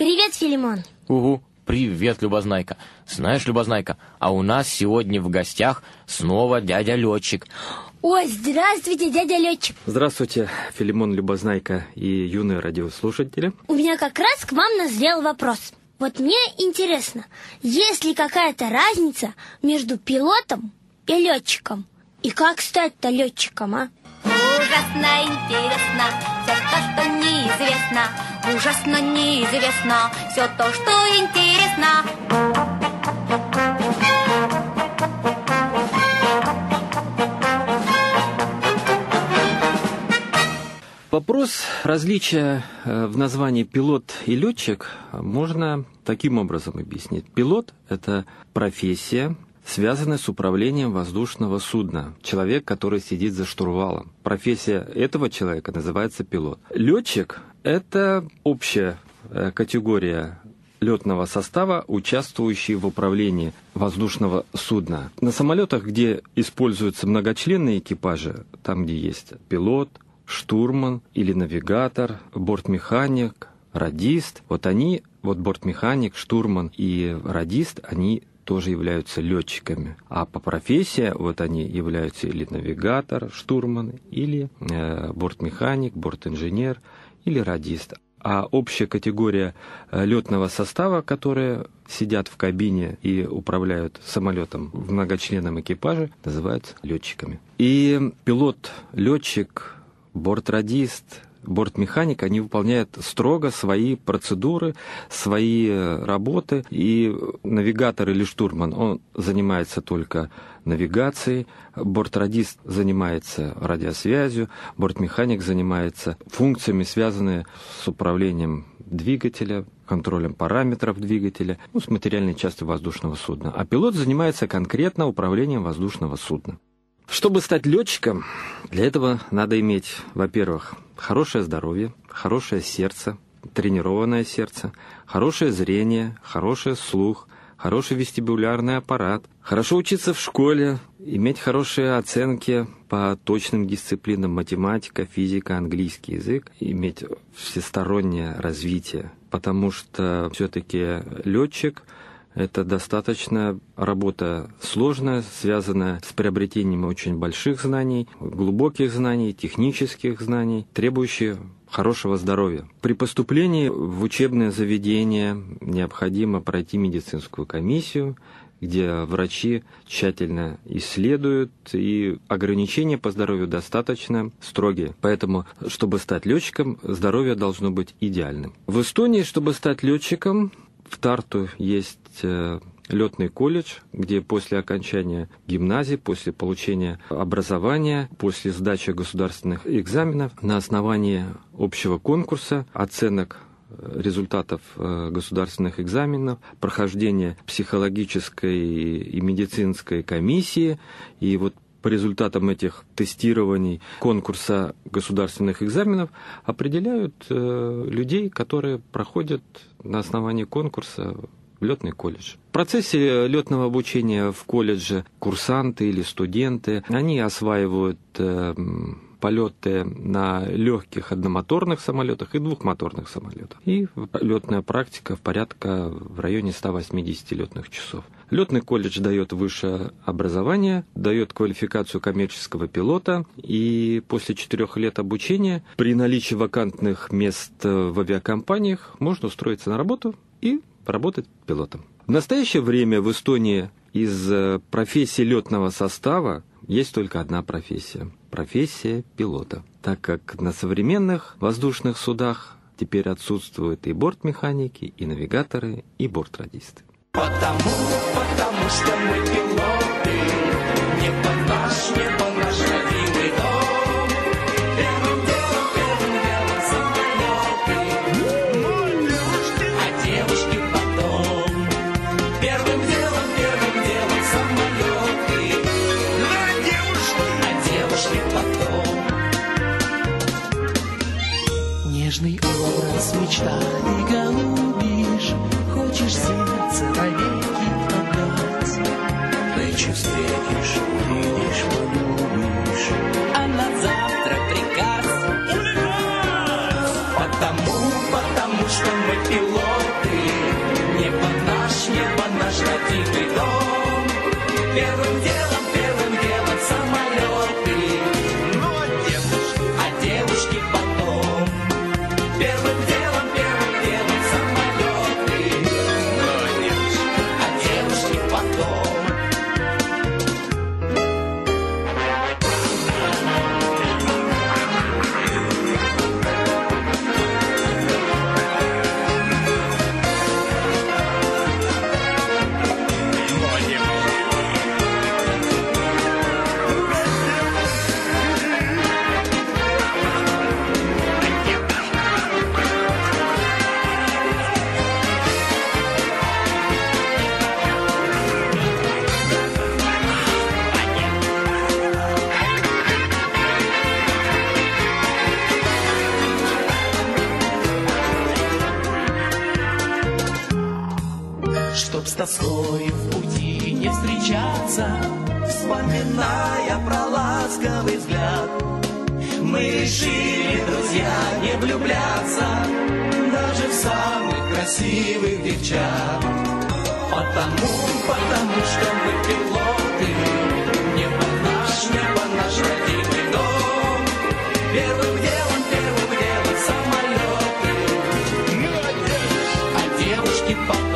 Привет, Филимон. Угу, привет, Любознайка. Знаешь, Любознайка, а у нас сегодня в гостях снова дядя Летчик. Ой, здравствуйте, дядя Летчик. Здравствуйте, Филимон Любознайка и юные радиослушатели. У меня как раз к вам назрел вопрос. Вот мне интересно, есть ли какая-то разница между пилотом и летчиком? И как стать-то летчиком, а? Ужасно, интересно, پپوس رزلی نظوانی پلوت یہ لوچ موجود نام تقیم رسم بیسنی پلوت پرفی سیم ویسا نولینیا وزدوش نو سود نا چلو قطر زشت والے پیلوت لیوت چھتب اوپش کچھ گوریا لیوت نوا سستوا او چس تھی پرولین وزدوش نو سود نا نسلی تک جی اس پولہ گچھل نئی پش تم دلوت شتور منگاتر بوٹ می خانک راجیث وت وت بوٹ می خانک شور من ی رسط انی تور یہ بلیات سے لوچک میں بلیات سے لے رجیست آ اوپ شکریہ لیوت نوا سستا و تور سجاد سمالم کی پھر لوت شکم ایم پی لوت لوت شک بجیست برت می خانک اینیونیت سترو گوئی پرت دور سوئی رابوت من او ذنیما سہ تلکہ نویگات سے برت رجیس ذنیمایت سہ رجس ویز برت می خانک ذنیت سہ فون سس ویزن سُولین پارا می طرفل اس متریل نس تزدوش نو سودہ ابلو ذما سہ کنکھریت نو پرولین وز لوشن و سو ن لوچھ بہ نیچ وروش ہے درویہ ہروش یس یار سا ترین رون یار سا ہروش رینہ ہروش ہے سوخ ہروش وشتہ بولارہ پارا ہرشوچ امی خروش ات سین کی تجل مچ ماچ کیفیزی گلی امی شستر رون رضوی پتہ مشتہ لوت دستاتربو تو سلو ن سیاحتین بلشر زنانی گلوبو کی زنانہ تخنی شیس زنان تربوچی خروش وس دارویہ پری پستلین وچیب نین خدی مرچی مجھ کو کمی چی وچی چھ تھی نی اس لیے دی اگر نیچینی پستو دست ستیہ پیت تبس تیت لوچکم درویہ دس نو بال نم وست تت لیوچکم افطار تو یہ لوت نئے کلچ یہ پوسل گیم ناز پوسل پوچھینہ ابر سوانہ پوسل دشودار سنخ ایگزام انہ نا وانہ اوبشو كون كرسا ات ینك رزول طاطف غسود سنكھ ایگزام اِن پركاش دینی سكھلگی چس گئی سی كمی سے یہ متحکونی کون قرسا سنگلت نسنا ونی کو قرسان تھیجین تے نانی اس وائ پوتے نا لوگ خدمہ سنبھالو تو ابر زوانی وقت پست وری وسطون سی لوت نا و سستاو یش تو نہ مزدور میں کھانے کی ان میں گہتر ہے یہ برت ر پتم پتمش میرے یہ پناش یہ پند тоской в пути не встречаться, Вспоминая про ласковый взгляд. Мы решили, друзья, не влюбляться Даже в самых красивых девчат. Потому, потому что мы пилоты, Не по наш, не по наш родимый дом. Первым делом, первым делом самолеты. А девушки по